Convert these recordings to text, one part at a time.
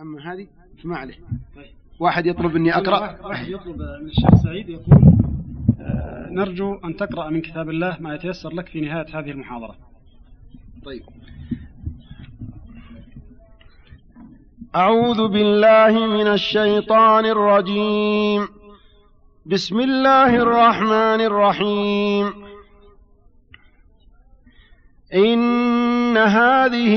أما هذه فما عليه طيب. واحد يطلب مني أقرأ. واحد يطلب من الشيخ سعيد يقول آه، نرجو أن تقرأ من كتاب الله ما يتيسر لك في نهاية هذه المحاضرة. طيب. أعوذ بالله من الشيطان الرجيم. بسم الله الرحمن الرحيم. إن هذه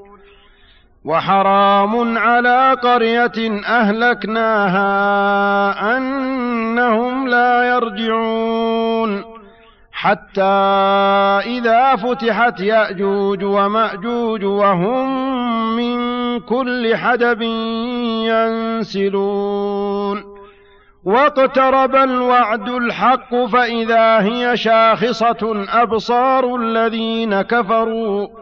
وحرام على قرية أهلكناها أنهم لا يرجعون حتى إذا فتحت يأجوج ومأجوج وهم من كل حدب ينسلون واقترب الوعد الحق فإذا هي شاخصة أبصار الذين كفروا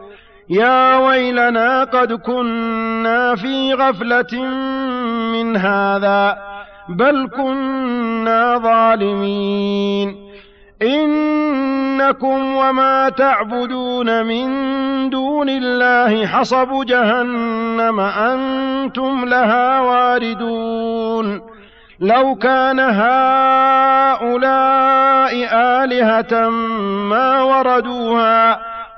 يا ويلنا قد كنا في غفلة من هذا بل كنا ظالمين. إنكم وما تعبدون من دون الله حصب جهنم أنتم لها واردون. لو كان هؤلاء آلهة ما وردوها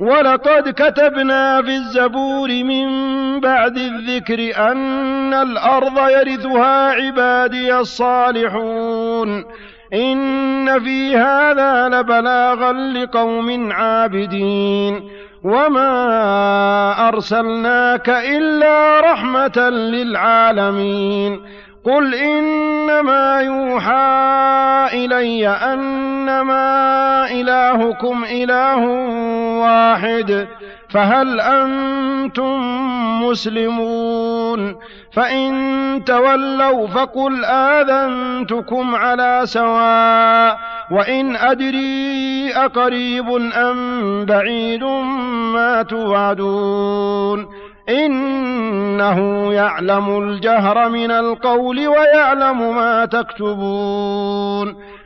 ولقد كتبنا في الزبور من بعد الذكر أن الأرض يرثها عبادي الصالحون. إن في هذا لبلاغا لقوم عابدين. وما أرسلناك إلا رحمة للعالمين. قل إنما يوحى إلي أنما إلهكم إله واحد فهل أنتم مسلمون؟ فإن تولوا فقل آذنتكم على سواء وإن أدري أقريب أم بعيد ما توعدون. إنه يعلم الجهر من القول ويعلم ما تكتبون.